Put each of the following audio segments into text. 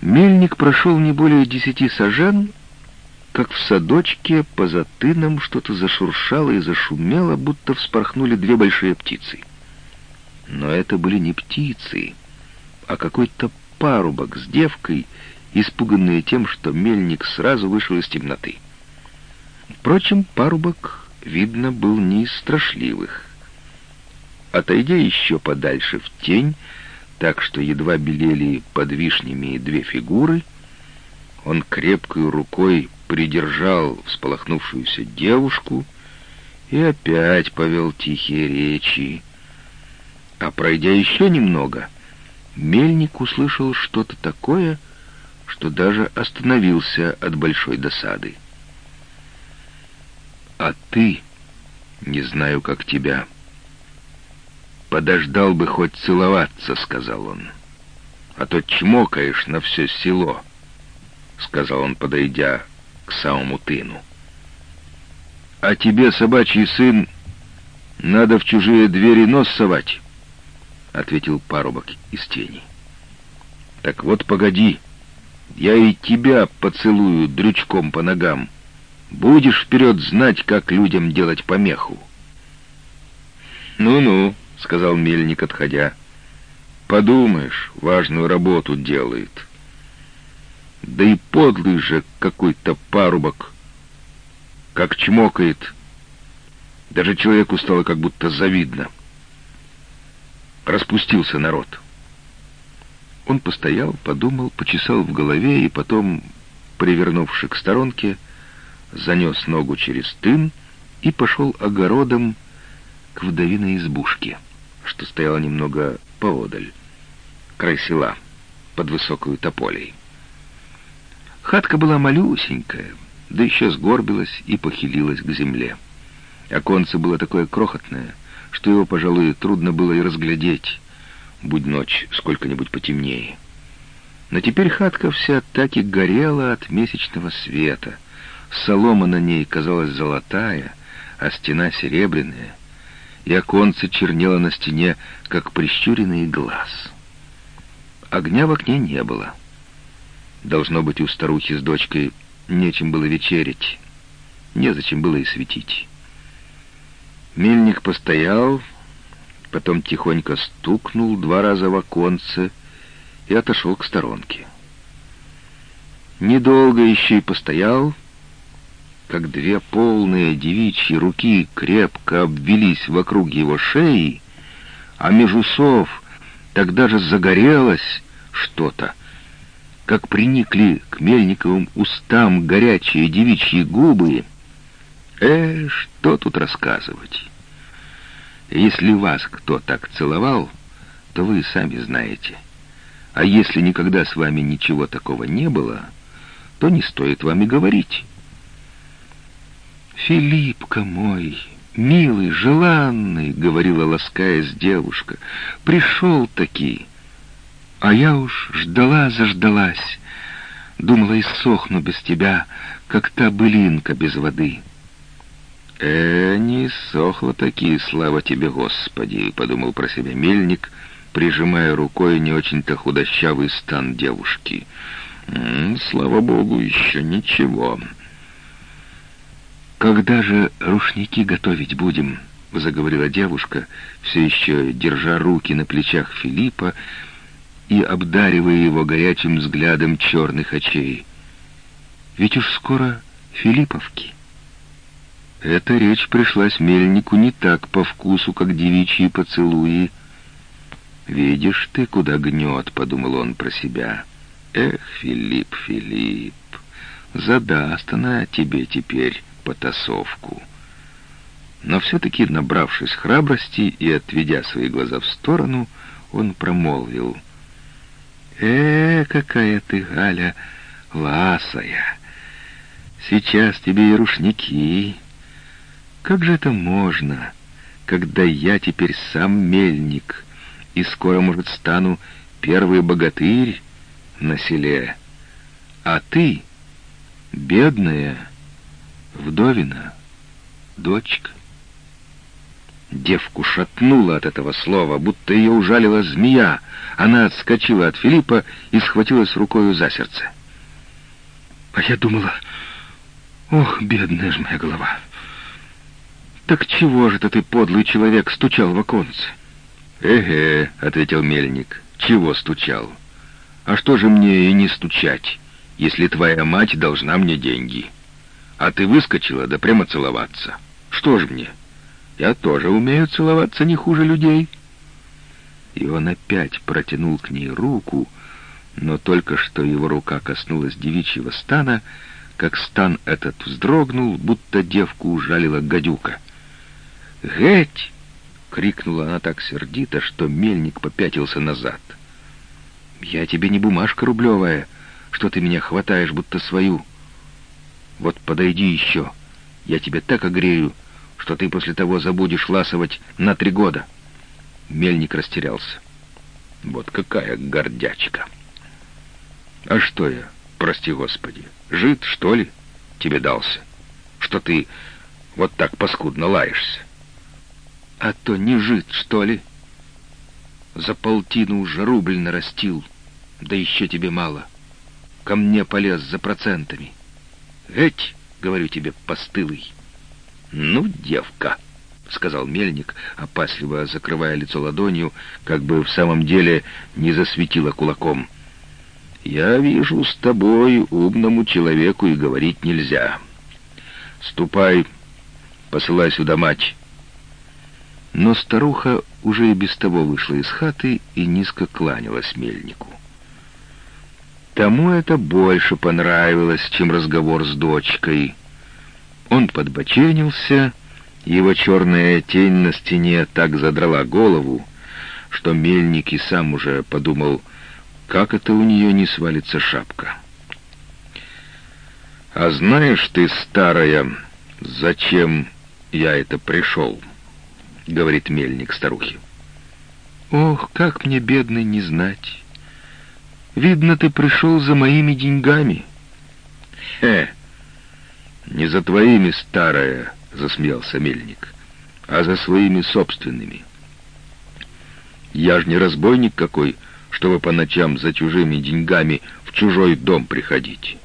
Мельник прошел не более десяти сажен, как в садочке по затынам что-то зашуршало и зашумело, будто вспорхнули две большие птицы. Но это были не птицы, а какой-то парубок с девкой, испуганные тем, что мельник сразу вышел из темноты. Впрочем, парубок, видно, был не из страшливых. Отойдя еще подальше в тень, так что едва белели под вишнями две фигуры, он крепкой рукой придержал всполохнувшуюся девушку и опять повел тихие речи. А пройдя еще немного, мельник услышал что-то такое, что даже остановился от большой досады. «А ты, не знаю, как тебя, подождал бы хоть целоваться», — сказал он, — «а то чмокаешь на все село», — сказал он, подойдя к самому тыну. «А тебе, собачий сын, надо в чужие двери нос совать», — ответил парубок из тени. «Так вот, погоди, я и тебя поцелую дрючком по ногам. Будешь вперед знать, как людям делать помеху». «Ну-ну», — сказал мельник, отходя, — «подумаешь, важную работу делает». Да и подлый же какой-то парубок. Как чмокает. Даже человеку стало как будто завидно. Распустился народ. Он постоял, подумал, почесал в голове и потом, привернувши к сторонке, занес ногу через тын и пошел огородом к вдовиной избушке, что стояла немного поодаль, край села, под высокую тополей. Хатка была малюсенькая, да еще сгорбилась и похилилась к земле. Оконце было такое крохотное, что его, пожалуй, трудно было и разглядеть, будь ночь сколько-нибудь потемнее. Но теперь хатка вся так и горела от месячного света. Солома на ней казалась золотая, а стена серебряная, и оконце чернело на стене, как прищуренный глаз. Огня в окне не было — Должно быть, у старухи с дочкой нечем было вечерить, незачем было и светить. Мельник постоял, потом тихонько стукнул два раза в оконце и отошел к сторонке. Недолго еще и постоял, как две полные девичьи руки крепко обвелись вокруг его шеи, а между сов тогда же загорелось что-то, как приникли к Мельниковым устам горячие девичьи губы. Э, что тут рассказывать? Если вас кто так целовал, то вы сами знаете. А если никогда с вами ничего такого не было, то не стоит вам и говорить. «Филиппка мой, милый, желанный», — говорила ласкаясь девушка, — «пришел-таки». А я уж ждала-заждалась. Думала, и сохну без тебя, как та былинка без воды. «Э, не сохла такие, слава тебе, Господи!» — подумал про себя мельник, прижимая рукой не очень-то худощавый стан девушки. «М -м, «Слава Богу, еще ничего». «Когда же рушники готовить будем?» — заговорила девушка, все еще держа руки на плечах Филиппа, и обдаривая его горячим взглядом черных очей. «Ведь уж скоро Филипповки». Эта речь пришлась мельнику не так по вкусу, как девичьи поцелуи. «Видишь ты, куда гнет», — подумал он про себя. «Эх, Филипп, Филипп, задаст она тебе теперь потасовку». Но все-таки, набравшись храбрости и отведя свои глаза в сторону, он промолвил — «Э, какая ты, Галя, ласая! Сейчас тебе и рушники. Как же это можно, когда я теперь сам мельник, и скоро, может, стану первый богатырь на селе, а ты, бедная, вдовина, дочка?» Девку шатнула от этого слова, будто ее ужалила змея. Она отскочила от Филиппа и схватилась рукою за сердце. А я думала... Ох, бедная ж моя голова. Так чего же ты, подлый человек, стучал в оконце? «Эге», — ответил мельник, — «чего стучал? А что же мне и не стучать, если твоя мать должна мне деньги? А ты выскочила, да прямо целоваться. Что ж мне? Я тоже умею целоваться не хуже людей». И он опять протянул к ней руку, но только что его рука коснулась девичьего стана, как стан этот вздрогнул, будто девку ужалила гадюка. «Геть!» — крикнула она так сердито, что мельник попятился назад. «Я тебе не бумажка рублевая, что ты меня хватаешь, будто свою. Вот подойди еще, я тебе так огрею, что ты после того забудешь ласовать на три года». Мельник растерялся. «Вот какая гордячка!» «А что я, прости господи, жид, что ли, тебе дался, что ты вот так паскудно лаешься?» А то не жит, что ли? За полтину уже рубль нарастил, да еще тебе мало. Ко мне полез за процентами. Эть, говорю тебе, постылый. Ну, девка, — сказал мельник, опасливо закрывая лицо ладонью, как бы в самом деле не засветило кулаком. «Я вижу, с тобой умному человеку и говорить нельзя. Ступай, посылай сюда мать». Но старуха уже и без того вышла из хаты и низко кланялась мельнику. Тому это больше понравилось, чем разговор с дочкой. Он подбоченился, его черная тень на стене так задрала голову, что мельник и сам уже подумал, как это у нее не свалится шапка. «А знаешь ты, старая, зачем я это пришел?» — говорит мельник старухе. «Ох, как мне, бедный, не знать. Видно, ты пришел за моими деньгами». «Хе! Не за твоими, старая!» — засмеялся мельник, — «а за своими собственными. Я ж не разбойник какой, чтобы по ночам за чужими деньгами в чужой дом приходить».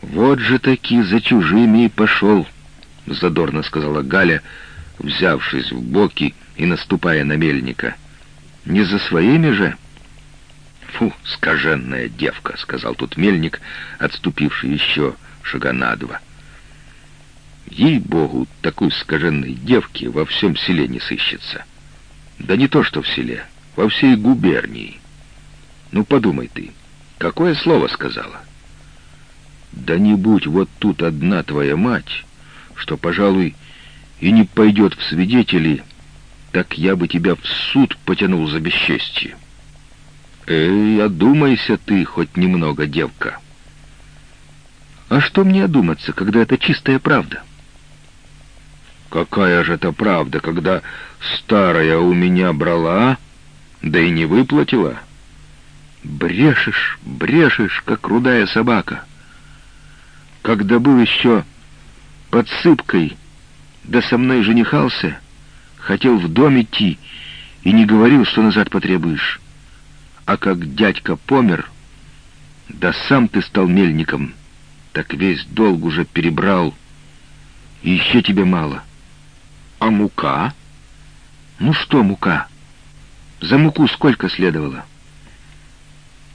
«Вот же таки за чужими и пошел», — задорно сказала Галя, — взявшись в боки и наступая на мельника. «Не за своими же?» «Фу, скаженная девка», — сказал тут мельник, отступивший еще шага на два. «Ей-богу, такой скаженной девки во всем селе не сыщется. Да не то что в селе, во всей губернии. Ну, подумай ты, какое слово сказала?» «Да не будь вот тут одна твоя мать, что, пожалуй, и не пойдет в свидетели, так я бы тебя в суд потянул за бесчестие. Эй, одумайся ты хоть немного, девка. А что мне одуматься, когда это чистая правда? Какая же это правда, когда старая у меня брала, да и не выплатила? Брешешь, брешешь, как рудая собака. Когда был еще подсыпкой, да со мной женихался, хотел в дом идти и не говорил, что назад потребуешь. А как дядька помер, да сам ты стал мельником, так весь долг уже перебрал, и еще тебе мало. А мука? Ну что мука? За муку сколько следовало?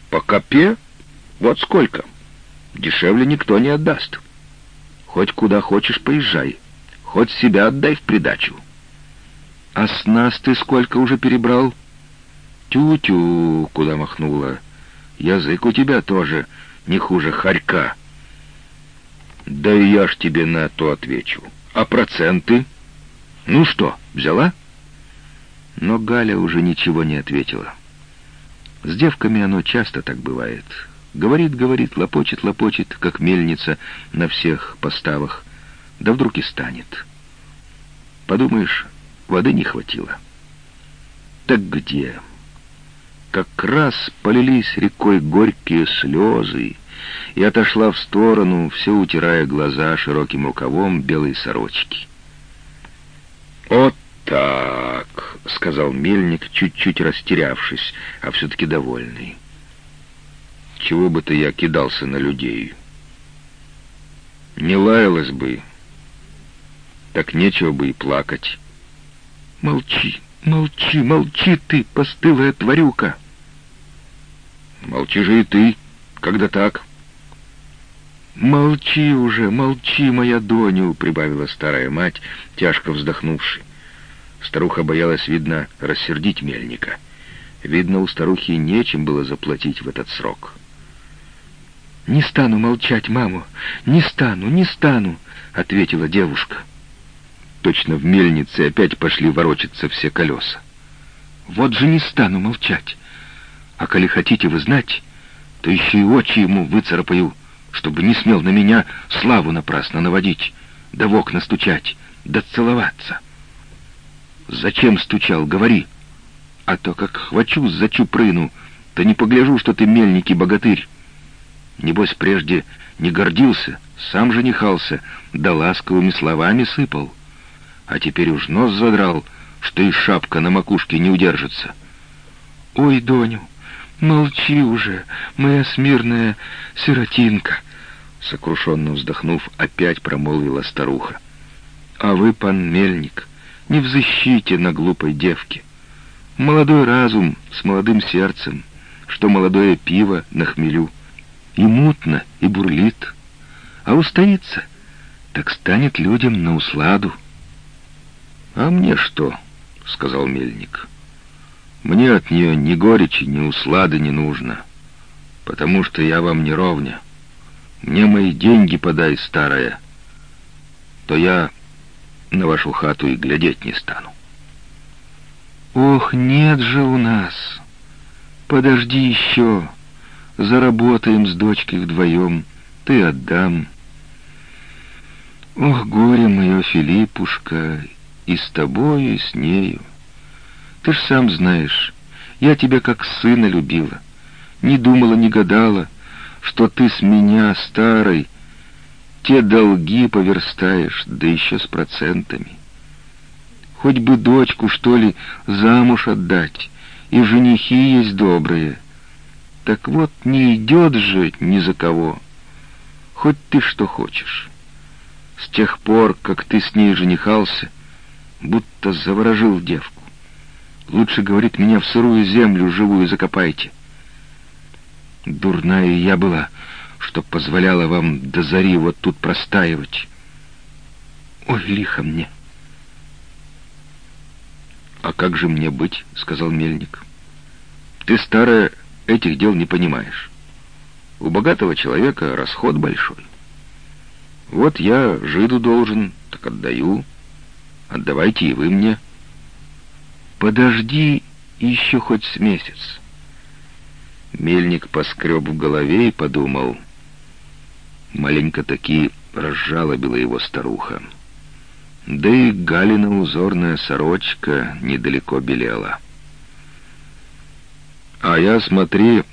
По копе? Вот сколько. Дешевле никто не отдаст. Хоть куда хочешь, поезжай. Хоть себя отдай в придачу. А с нас ты сколько уже перебрал? Тю-тю, куда махнула. Язык у тебя тоже не хуже хорька. Да я ж тебе на то отвечу. А проценты? Ну что, взяла? Но Галя уже ничего не ответила. С девками оно часто так бывает. Говорит, говорит, лопочет, лопочет, как мельница на всех поставах да вдруг и станет. Подумаешь, воды не хватило. Так где? Как раз полились рекой горькие слезы, и отошла в сторону, все утирая глаза широким рукавом белой сорочки. «Вот «Так», — сказал мельник, чуть-чуть растерявшись, а все-таки довольный. «Чего бы-то я кидался на людей? Не лаялась бы, так нечего бы и плакать». «Молчи, молчи, молчи ты, постылая тварюка!» «Молчи же и ты, когда так». «Молчи уже, молчи, моя Доню!» — прибавила старая мать, тяжко вздохнувши. Старуха боялась, видно, рассердить мельника. Видно, у старухи нечем было заплатить в этот срок. «Не стану молчать, маму, не стану, не стану», — ответила девушка. Точно в мельнице опять пошли ворочаться все колеса. «Вот же не стану молчать. А коли хотите вы знать, то еще и очи ему выцарапаю, чтобы не смел на меня славу напрасно наводить, да в окна стучать, да целоваться». «Зачем стучал? Говори. А то как хвачусь за чупрыну, то не погляжу, что ты мельник и богатырь. Небось, прежде не гордился, сам женихался, да ласковыми словами сыпал. А теперь уж нос задрал, что и шапка на макушке не удержится». «Ой, Доню, молчи уже, моя смирная сиротинка!» Сокрушенно вздохнув, опять промолвила старуха. «А вы, пан Мельник, не взыщите на глупой девке. Молодой разум с молодым сердцем, что молодое пиво на хмелю. И мутно, и бурлит. А устоится, так станет людям на усладу. «А мне что?» — сказал мельник. «Мне от нее ни горечи, ни услады не нужно, потому что я вам не ровня. Мне мои деньги подай, старая, то я на вашу хату и глядеть не стану. Ох, нет же у нас. Подожди еще. Заработаем с дочкой вдвоем. Ты отдам. Ох, горе мое, Филиппушка, и с тобою, и с нею. Ты ж сам знаешь, я тебя как сына любила. Не думала, не гадала, что ты с меня, старой, те долги поверстаешь, да еще с процентами. Хоть бы дочку, что ли, замуж отдать, и женихи есть добрые. Так вот, не идет же ни за кого. Хоть ты что хочешь. С тех пор, как ты с ней женихался, будто заворожил девку. Лучше, говорит, меня в сырую землю живую закопайте. Дурная я была, — что позволяло вам до зари вот тут простаивать. Ой, лихо мне. «А как же мне быть?» — сказал мельник. «Ты, старая, этих дел не понимаешь. У богатого человека расход большой. Вот я жиду должен, так отдаю. Отдавайте и вы мне». «Подожди еще хоть с месяц». Мельник поскреб в голове и подумал — Маленько таки разжалобила его старуха. Да и Галина узорная сорочка недалеко белела. «А я, смотри,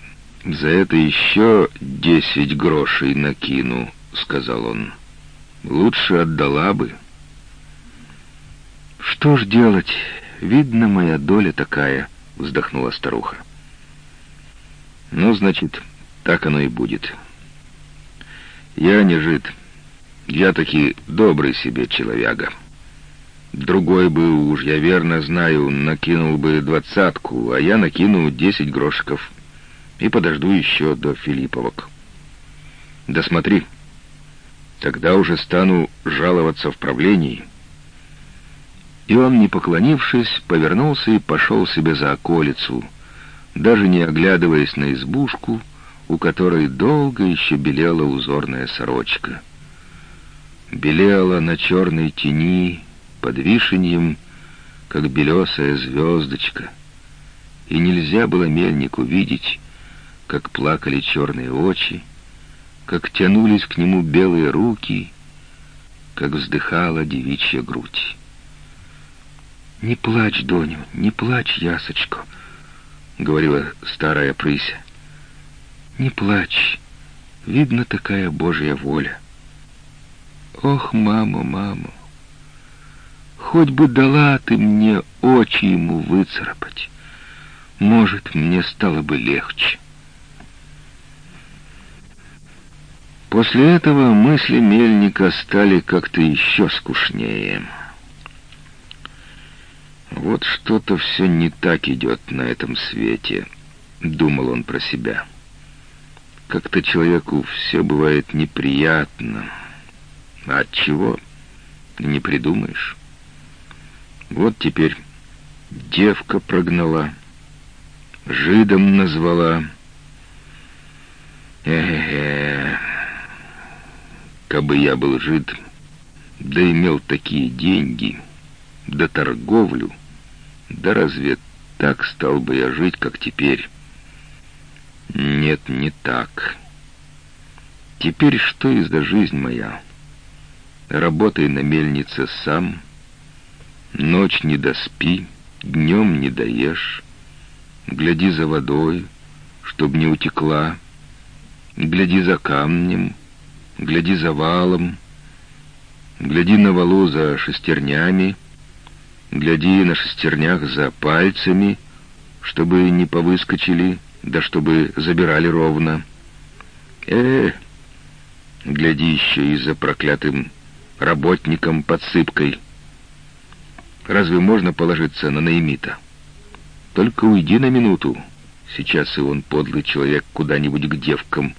за это еще десять грошей накину», — сказал он. «Лучше отдала бы». «Что ж делать? Видно, моя доля такая», — вздохнула старуха. «Ну, значит, так оно и будет». Я не жид. Я таки добрый себе человека. Другой бы уж, я верно знаю, накинул бы двадцатку, а я накину десять грошиков и подожду еще до Филипповок. Да смотри, тогда уже стану жаловаться в правлении. И он, не поклонившись, повернулся и пошел себе за околицу, даже не оглядываясь на избушку, у которой долго еще белела узорная сорочка. Белела на черной тени под вишеньем, как белесая звездочка, и нельзя было мельнику видеть, как плакали черные очи, как тянулись к нему белые руки, как вздыхала девичья грудь. «Не плачь, Доню, не плачь, Ясочко», — говорила старая прыся. Не плачь. Видно, такая Божья воля. Ох, мама, мама. хоть бы дала ты мне очи ему выцарапать. Может, мне стало бы легче. После этого мысли мельника стали как-то еще скучнее. «Вот что-то все не так идет на этом свете», — думал он про себя. «Как-то человеку все бывает неприятно. А от чего? Не придумаешь. Вот теперь девка прогнала, жидом назвала. Э-э-э, кабы я был жид, да имел такие деньги, да торговлю, да разве так стал бы я жить, как теперь? Нет, не так. Теперь что и за жизнь моя? Работай на мельнице сам, ночь не доспи, днем не доешь, гляди за водой, чтоб не утекла, гляди за камнем, гляди за валом, гляди на валу за шестернями, Гляди на шестернях за пальцами, чтобы не повыскочили, да чтобы забирали ровно. Э, гляди еще и за проклятым работником подсыпкой. Разве можно положиться на Наимита? Только уйди на минуту. Сейчас и он, подлый человек, куда-нибудь к девкам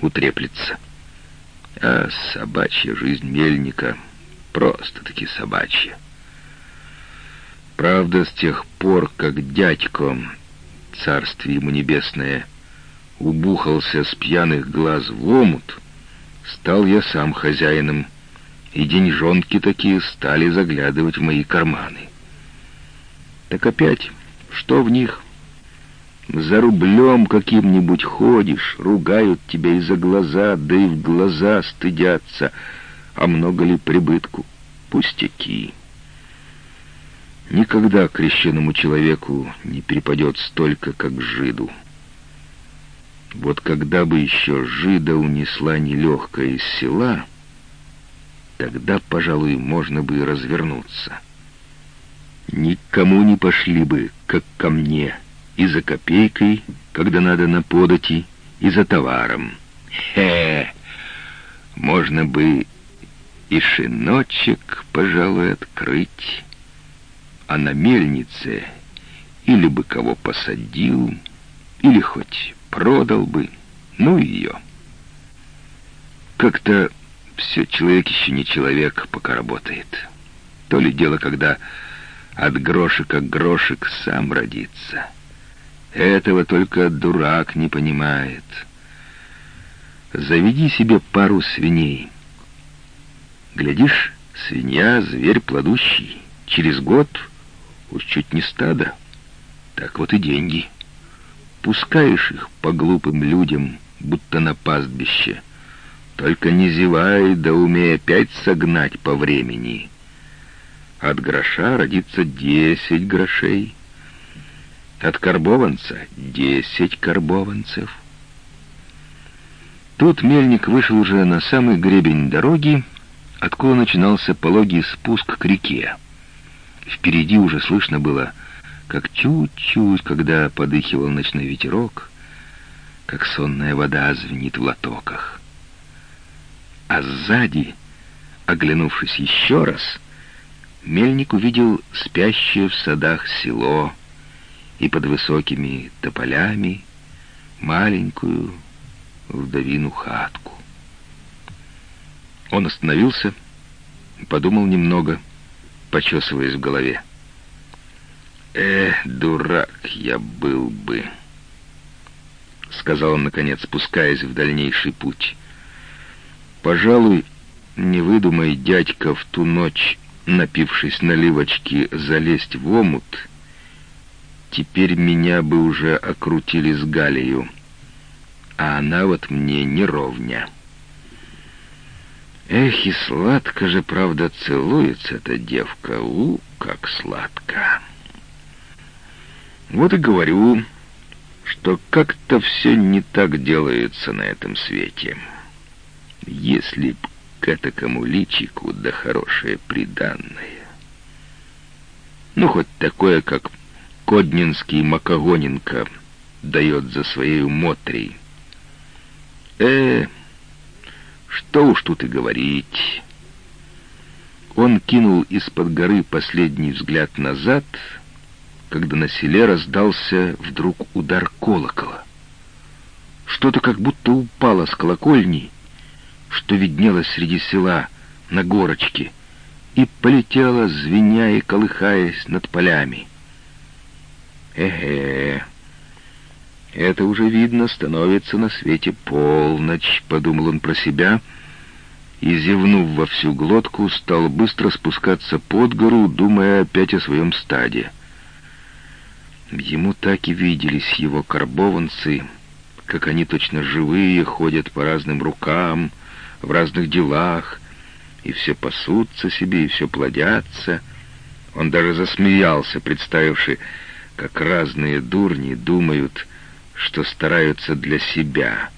утреплется. А собачья жизнь мельника просто-таки собачья. Правда, с тех пор, как дядько, царствие ему небесное, убухался с пьяных глаз в омут, стал я сам хозяином, и деньжонки такие стали заглядывать в мои карманы. Так опять, что в них? За рублем каким-нибудь ходишь, ругают тебя и за глаза, да и в глаза стыдятся. А много ли прибытку? Пустяки. Никогда крещенному человеку не перепадет столько, как жиду. Вот когда бы еще жида унесла нелегкая из села, тогда, пожалуй, можно бы и развернуться. Никому не пошли бы, как ко мне, и за копейкой, когда надо на подати, и за товаром. Хе! Можно бы и шиночек, пожалуй, открыть а на мельнице или бы кого посадил, или хоть продал бы, ну ее. Как-то все человек еще не человек, пока работает. То ли дело, когда от грошика грошек сам родится. Этого только дурак не понимает. Заведи себе пару свиней. Глядишь, свинья — зверь плодущий. Через год Уж чуть не стадо. Так вот и деньги. Пускаешь их по глупым людям, будто на пастбище. Только не зевай, да умей опять согнать по времени. От гроша родится десять грошей. От карбованца — десять карбованцев. Тут мельник вышел уже на самый гребень дороги, откуда начинался пологий спуск к реке. Впереди уже слышно было, как чуть-чуть, когда подыхивал ночной ветерок, как сонная вода звенит в лотоках. А сзади, оглянувшись еще раз, мельник увидел спящее в садах село и под высокими тополями маленькую вдовину хатку. Он остановился, подумал немного — почесываясь в голове. «Э, дурак я был бы», — сказал он, наконец, спускаясь в дальнейший путь. «Пожалуй, не выдумай, дядька, в ту ночь, напившись наливочки, залезть в омут, теперь меня бы уже окрутили с Галею, а она вот мне не ровня». Эх, и сладко же, правда, целуется эта девка. У, как сладко. Вот и говорю, что как-то все не так делается на этом свете. Если б к этому личику да хорошее приданное. Ну, хоть такое, как Коднинский Макогоненко дает за своей Мотрей. Э, что уж тут и говорить. Он кинул из-под горы последний взгляд назад, когда на селе раздался вдруг удар колокола. Что-то как будто упало с колокольни, что виднелось среди села на горочке, и полетело, звеня и колыхаясь над полями. Эге, это уже видно, становится на свете полночь, подумал он про себя, и, зевнув во всю глотку, стал быстро спускаться под гору, думая опять о своем стаде. Ему так и виделись его карбованцы, как они точно живые, ходят по разным рукам, в разных делах, и все пасутся себе, и все плодятся. Он даже засмеялся, представивший, как разные дурни думают, что стараются для себя.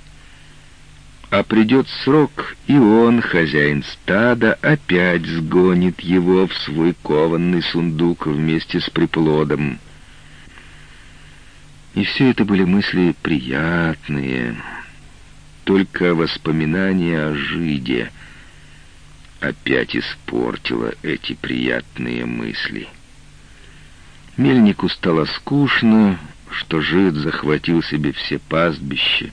А придет срок, и он, хозяин стада, опять сгонит его в свой кованный сундук вместе с приплодом. И все это были мысли приятные, только воспоминания о Жиде опять испортило эти приятные мысли. Мельнику стало скучно, что Жид захватил себе все пастбища,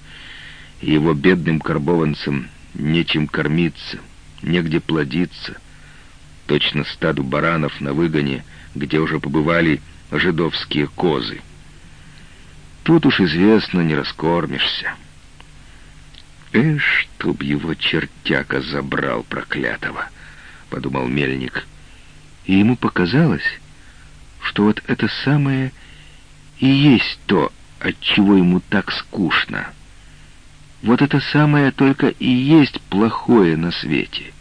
и его бедным карбованцам нечем кормиться, негде плодиться. Точно стаду баранов на выгоне, где уже побывали жидовские козы. Тут уж известно, не раскормишься. «Эш, чтоб его чертяка забрал, проклятого!» — подумал мельник. И ему показалось, что вот это самое и есть то, от чего ему так скучно. Вот это самое только и есть плохое на свете.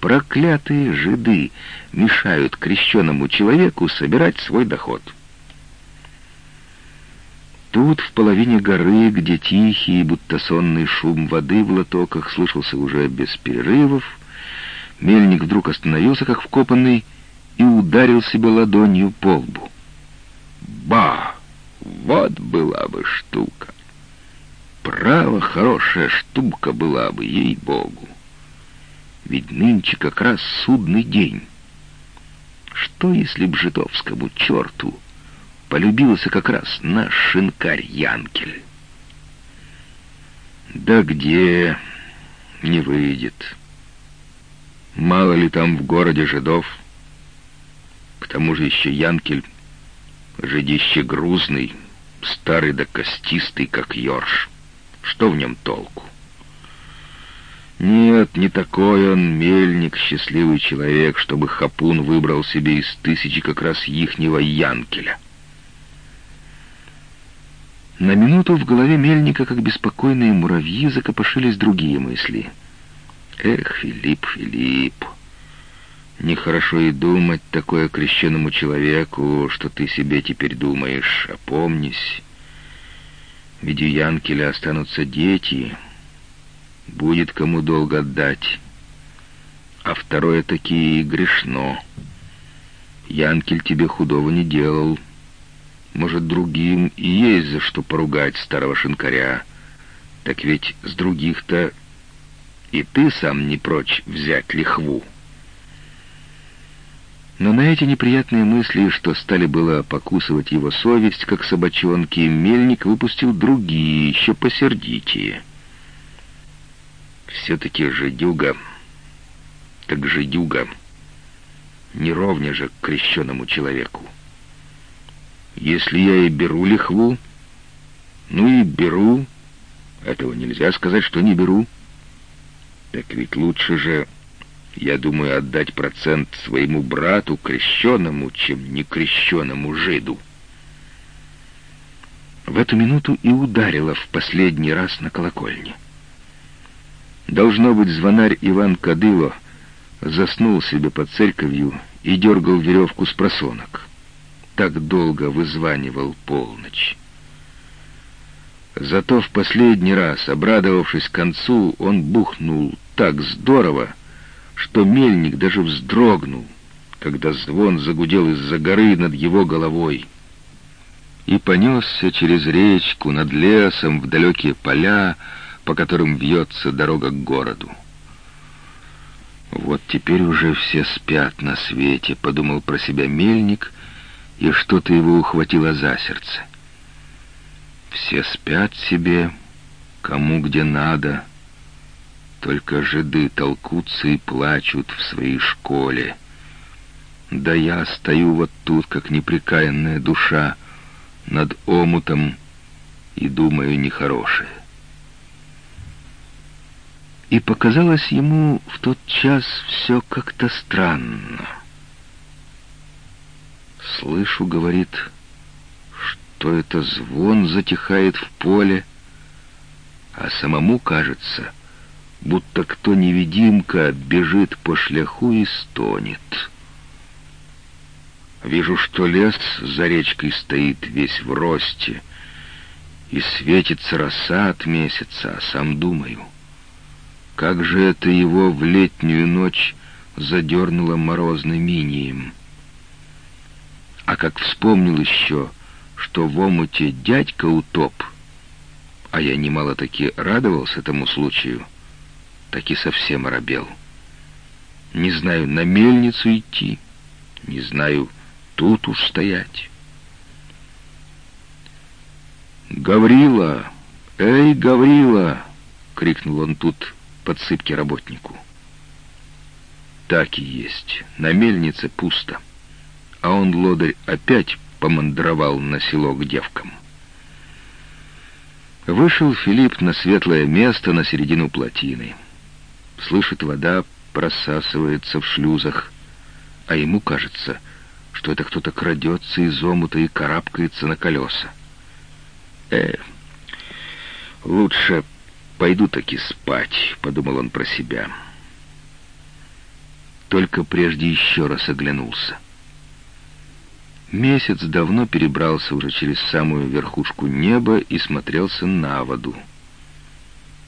Проклятые жиды мешают крещенному человеку собирать свой доход. Тут, в половине горы, где тихий, будто сонный шум воды в лотоках слышался уже без перерывов, мельник вдруг остановился, как вкопанный, и ударил себе ладонью по лбу. Ба! Вот была бы штука! Право, хорошая штука была бы, ей-богу! Ведь нынче как раз судный день. Что, если б житовскому черту полюбился как раз наш шинкарь Янкель. Да где не выйдет. Мало ли там в городе жидов. К тому же еще Янкель, жидище грузный, старый да костистый, как ёрш. Что в нем толку? Нет, не такой он мельник, счастливый человек, чтобы хапун выбрал себе из тысячи как раз ихнего Янкеля. На минуту в голове мельника, как беспокойные муравьи, закопошились другие мысли. «Эх, Филипп, Филипп, нехорошо и думать такое крещенному человеку, что ты себе теперь думаешь. Опомнись, ведь у Янкеля останутся дети, будет кому долго отдать. А второе такие грешно. Янкель тебе худого не делал». Может, другим и есть за что поругать старого шинкаря. Так ведь с других-то и ты сам не прочь взять лихву. Но на эти неприятные мысли, что стали было покусывать его совесть, как собачонки, мельник выпустил другие, еще посердитее. Все-таки жидюга, так жидюга, не ровня же к крещенному человеку. Если я и беру лихву, ну и беру. Этого нельзя сказать, что не беру. Так ведь лучше же, я думаю, отдать процент своему брату крещенному, чем некрещенному жиду. В эту минуту и ударило в последний раз на колокольне. Должно быть, звонарь Иван Кадыло заснул себе под церковью и дергал веревку с просонок так долго вызванивал полночь. Зато в последний раз, обрадовавшись концу, он бухнул так здорово, что мельник даже вздрогнул, когда звон загудел из-за горы над его головой и понесся через речку над лесом в далекие поля, по которым вьется дорога к городу. «Вот теперь уже все спят на свете», — подумал про себя мельник, и что-то его ухватило за сердце. «Все спят себе, кому где надо, только жиды толкутся и плачут в своей школе. Да я стою вот тут, как неприкаянная душа, над омутом и думаю нехорошее. И показалось ему в тот час все как-то странно. «Слышу, — говорит, — что это звон затихает в поле, а самому кажется, будто кто невидимка бежит по шляху и стонет». Вижу, что лес за речкой стоит весь в росте, и светится роса от месяца, а сам думаю, как же это его в летнюю ночь задернуло морозным инием. А как вспомнил еще, что в омуте дядька утоп, а я немало-таки радовался этому случаю, так и совсем оробел. Не знаю, на мельницу идти, не знаю, тут уж стоять. «Гаврила! Эй, Гаврила!» — крикнул он тут подсыпки работнику. Так и есть. На мельнице пусто. А он, лодырь, опять помандровал на село к девкам. Вышел Филипп на светлое место на середину плотины. Слышит, вода просасывается в шлюзах, а ему кажется — что это кто-то крадется из омута и карабкается на колеса. Э, лучше пойду таки спать, подумал он про себя. Только прежде еще раз оглянулся. Месяц давно перебрался уже через самую верхушку неба и смотрелся на воду.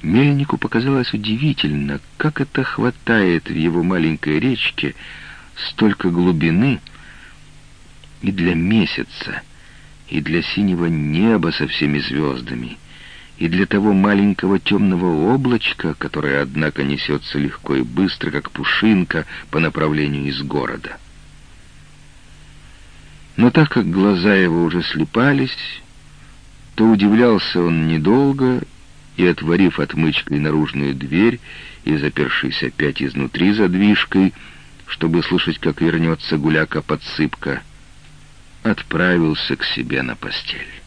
Мельнику показалось удивительно, как это хватает в его маленькой речке столько глубины, и для месяца, и для синего неба со всеми звездами, и для того маленького темного облачка, которое, однако, несется легко и быстро, как пушинка, по направлению из города. Но так как глаза его уже слепались, то удивлялся он недолго, и, отворив отмычкой наружную дверь и запершись опять изнутри задвижкой, чтобы слышать, как вернется гуляка-подсыпка, отправился к себе на постель.